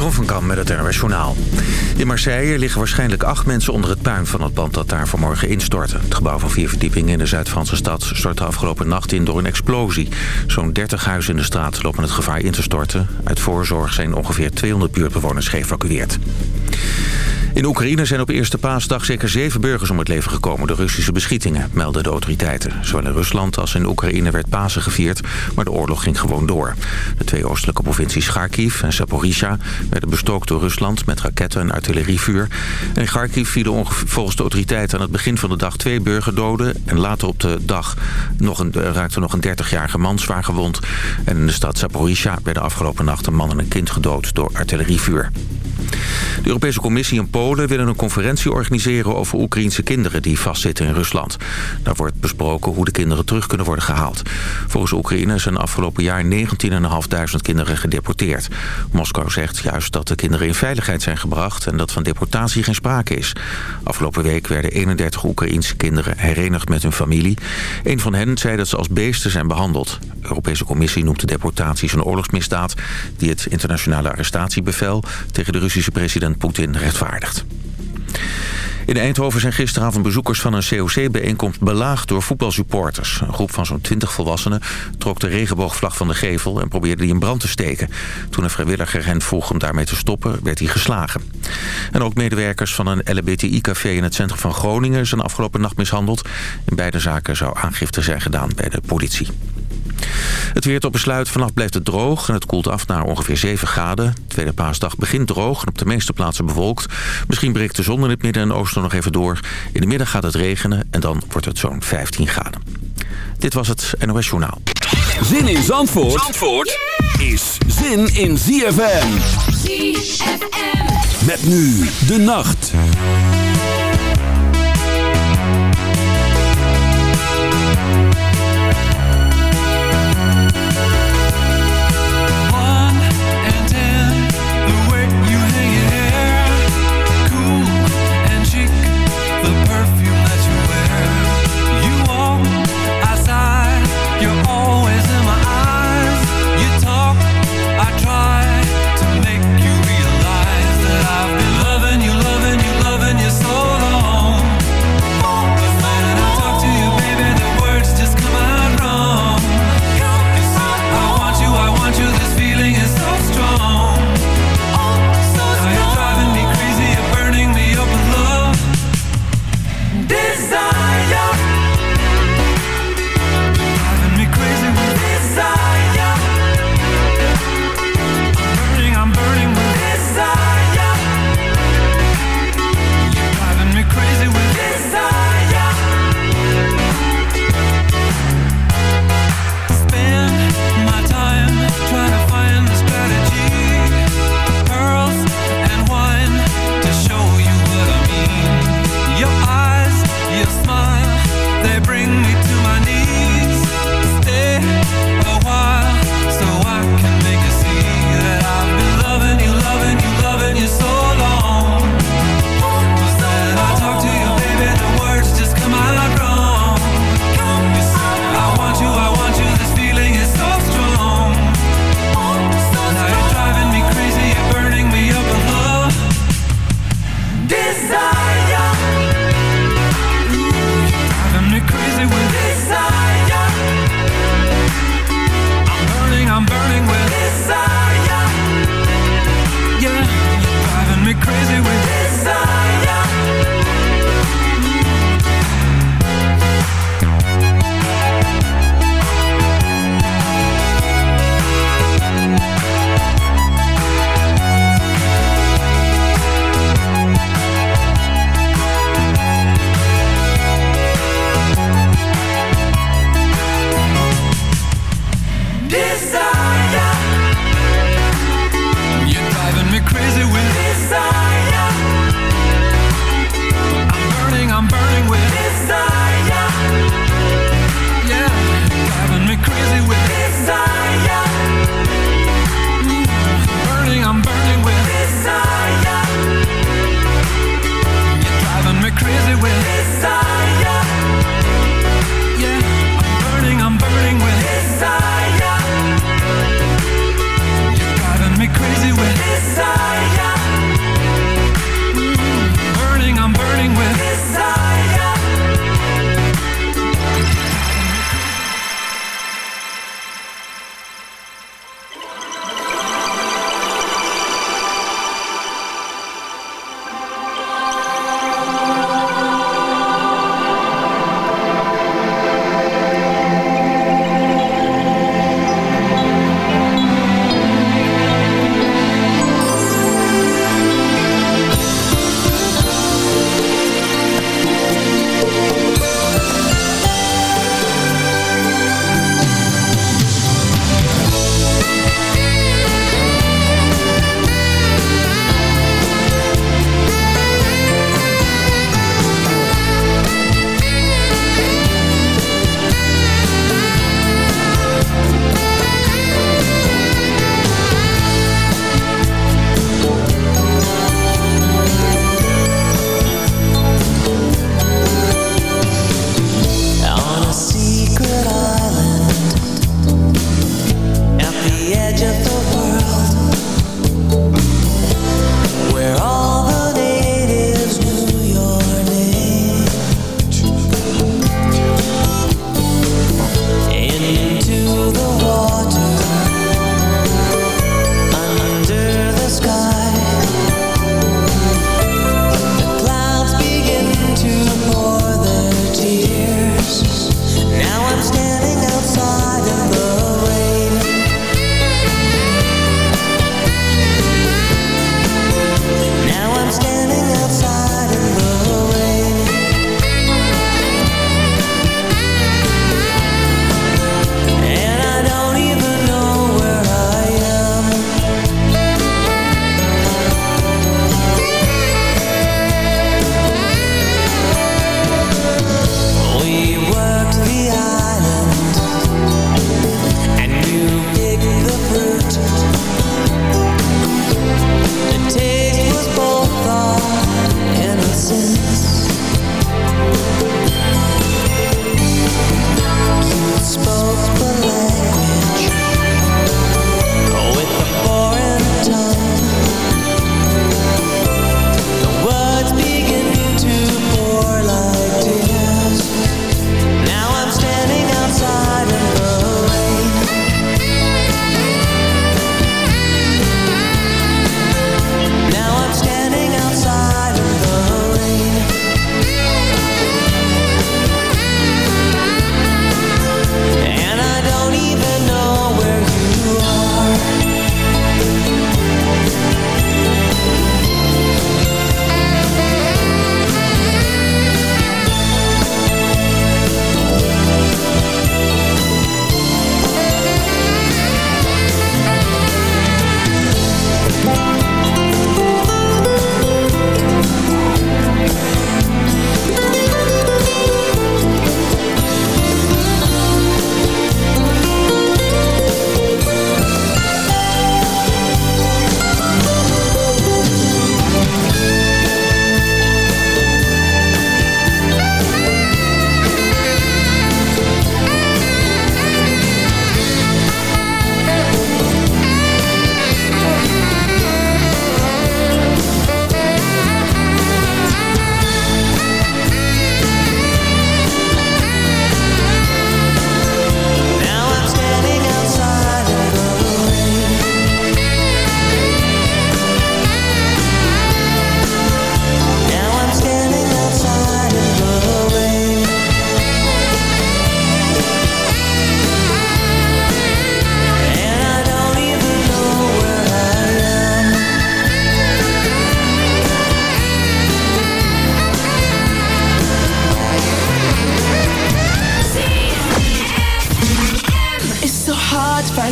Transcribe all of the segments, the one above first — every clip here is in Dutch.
Jeroen van met het NRW Journaal. In Marseille liggen waarschijnlijk acht mensen onder het puin van het pand dat daar vanmorgen instortte. Het gebouw van vier verdiepingen in de Zuid-Franse stad stortte afgelopen nacht in door een explosie. Zo'n 30 huizen in de straat lopen het gevaar in te storten. Uit voorzorg zijn ongeveer 200 buurtbewoners geëvacueerd. In Oekraïne zijn op eerste paasdag zeker zeven burgers om het leven gekomen door Russische beschietingen, melden de autoriteiten. Zowel in Rusland als in Oekraïne werd Pasen gevierd, maar de oorlog ging gewoon door. De twee oostelijke provincies Kharkiv en Zaporizhia werden bestookt door Rusland met raketten en artillerievuur. In Kharkiv vielen volgens de autoriteiten aan het begin van de dag twee burgerdoden. En later op de dag nog een, raakte nog een 30-jarige man zwaar gewond. En in de stad Zaporizhia werden afgelopen nacht een man en een kind gedood door artillerievuur. De Europese Commissie en Polen willen een conferentie organiseren over Oekraïnse kinderen die vastzitten in Rusland. Daar wordt besproken hoe de kinderen terug kunnen worden gehaald. Volgens Oekraïne zijn afgelopen jaar 19.500 kinderen gedeporteerd. Moskou zegt juist dat de kinderen in veiligheid zijn gebracht en dat van deportatie geen sprake is. Afgelopen week werden 31 Oekraïnse kinderen herenigd met hun familie. Een van hen zei dat ze als beesten zijn behandeld. De Europese Commissie noemt de deportaties een oorlogsmisdaad... die het internationale arrestatiebevel tegen de Russische president Poetin rechtvaardigt. In Eindhoven zijn gisteravond bezoekers van een COC-bijeenkomst belaagd door voetbalsupporters. Een groep van zo'n 20 volwassenen trok de regenboogvlag van de gevel en probeerde die in brand te steken. Toen een vrijwilliger hen vroeg om daarmee te stoppen, werd hij geslagen. En ook medewerkers van een LBTI-café in het centrum van Groningen zijn afgelopen nacht mishandeld. In beide zaken zou aangifte zijn gedaan bij de politie. Het weer tot besluit. Vannacht blijft het droog en het koelt af naar ongeveer 7 graden. tweede paasdag begint droog en op de meeste plaatsen bewolkt. Misschien breekt de zon in het midden en oosten nog even door. In de middag gaat het regenen en dan wordt het zo'n 15 graden. Dit was het NOS Journaal. Zin in Zandvoort, Zandvoort is zin in ZFM. ZFM. Met nu de nacht.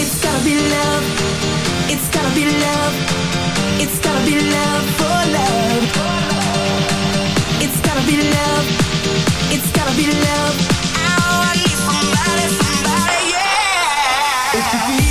It's gotta be love. It's gotta be love. It's gotta be love for love. It's gotta be love. It's gotta be love. Oh, I need somebody, somebody, yeah.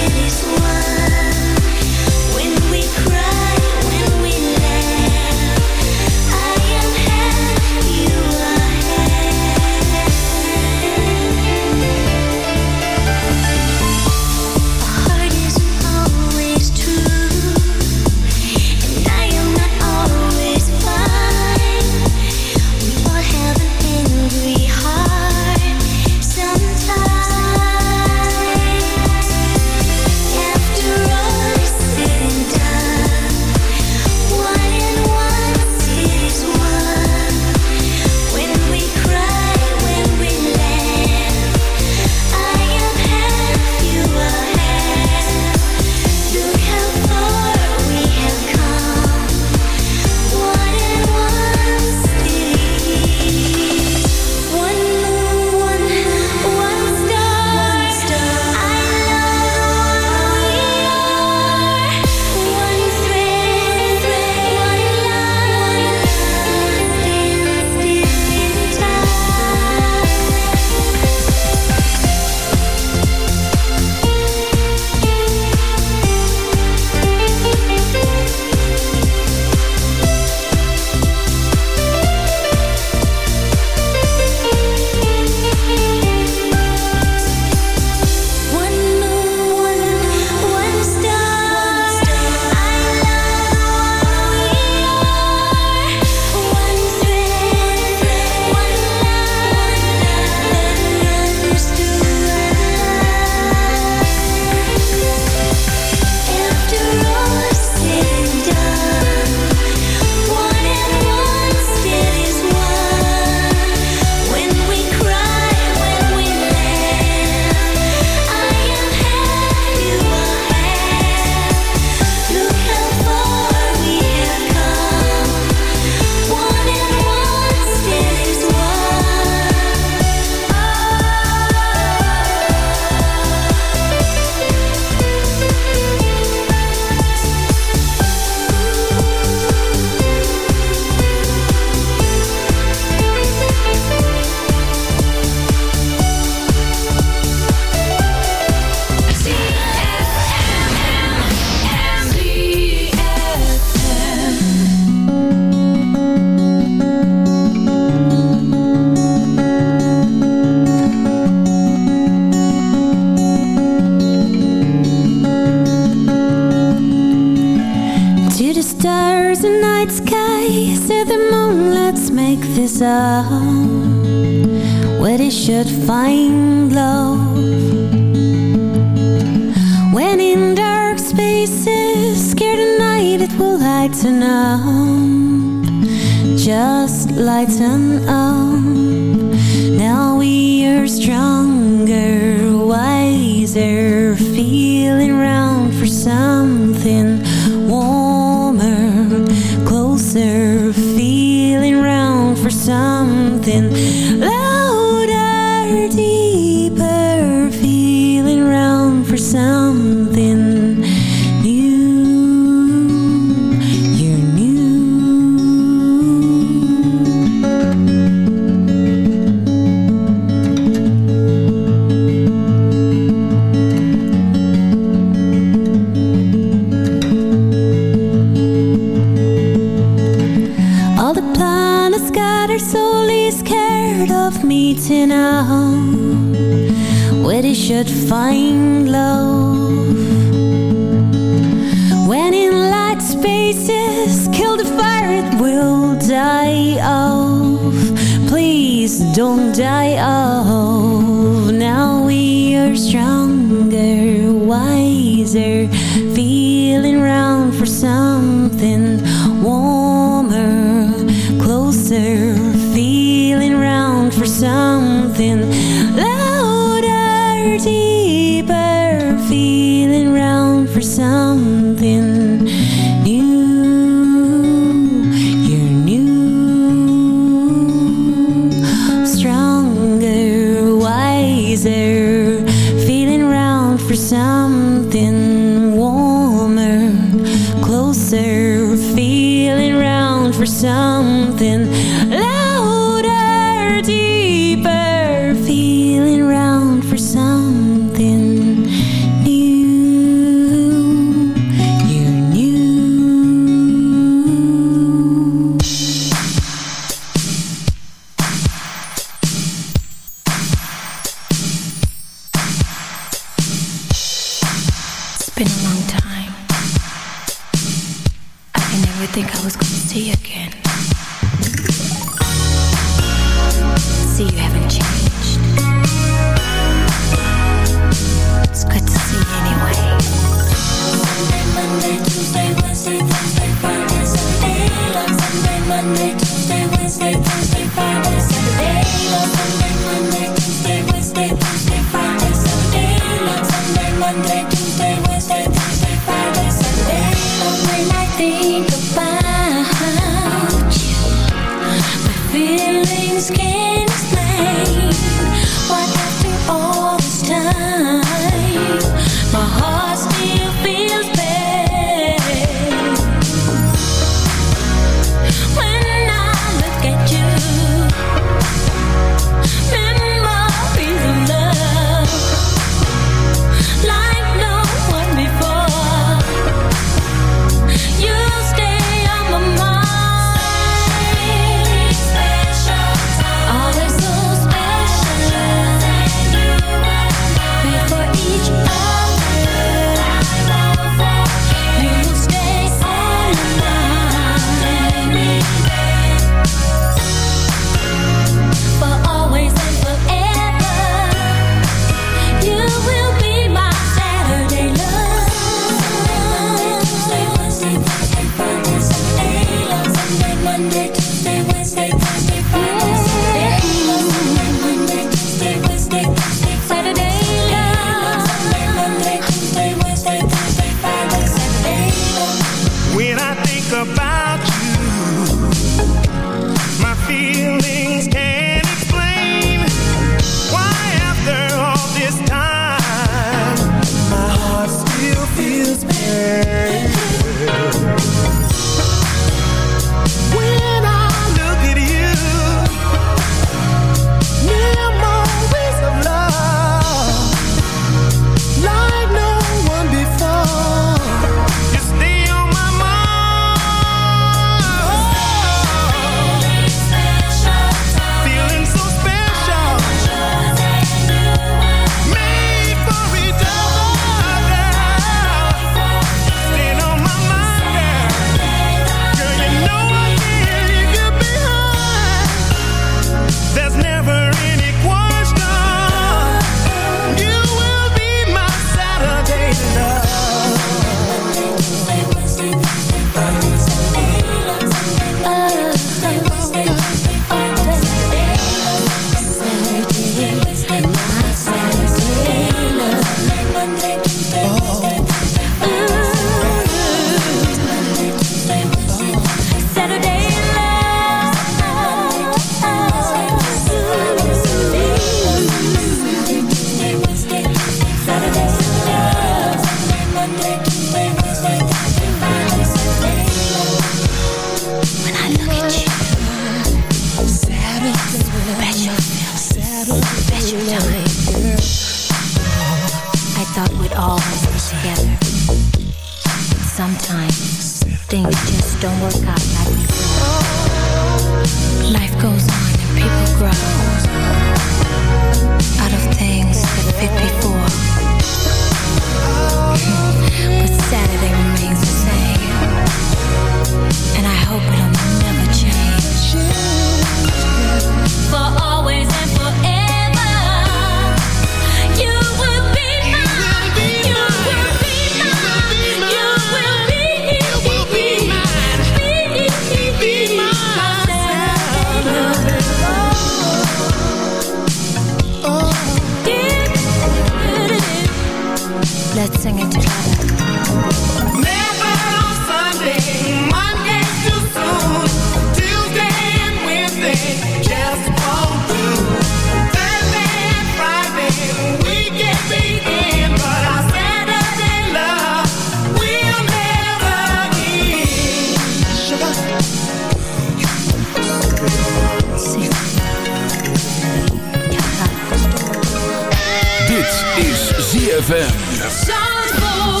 Zandvoort.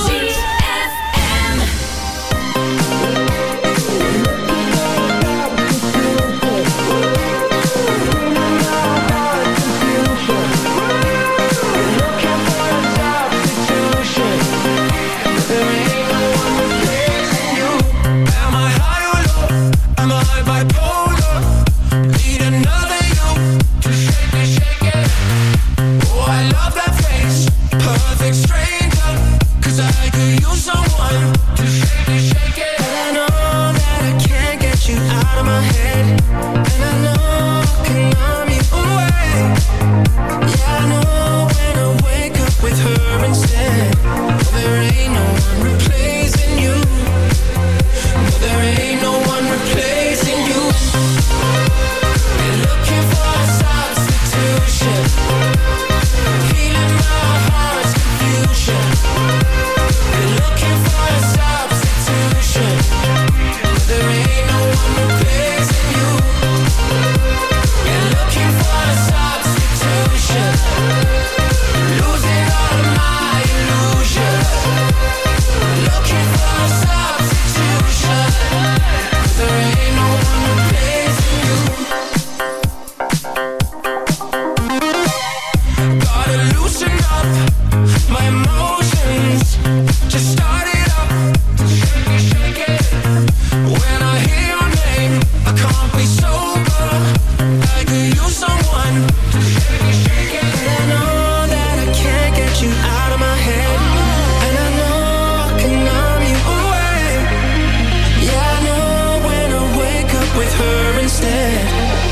instead.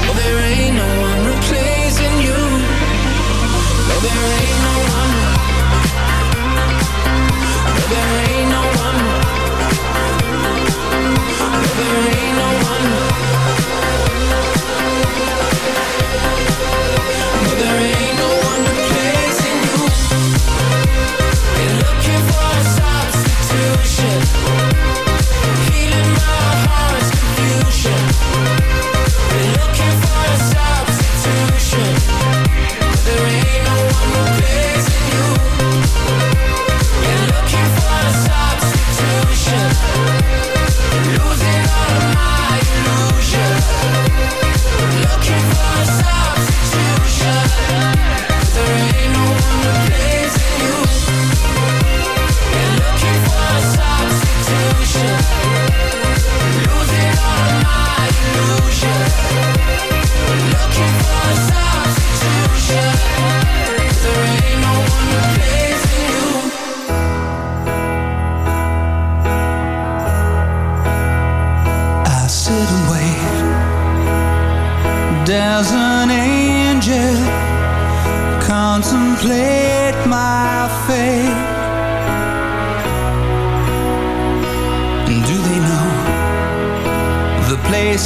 Oh, there ain't no one replacing you. No, there ain't no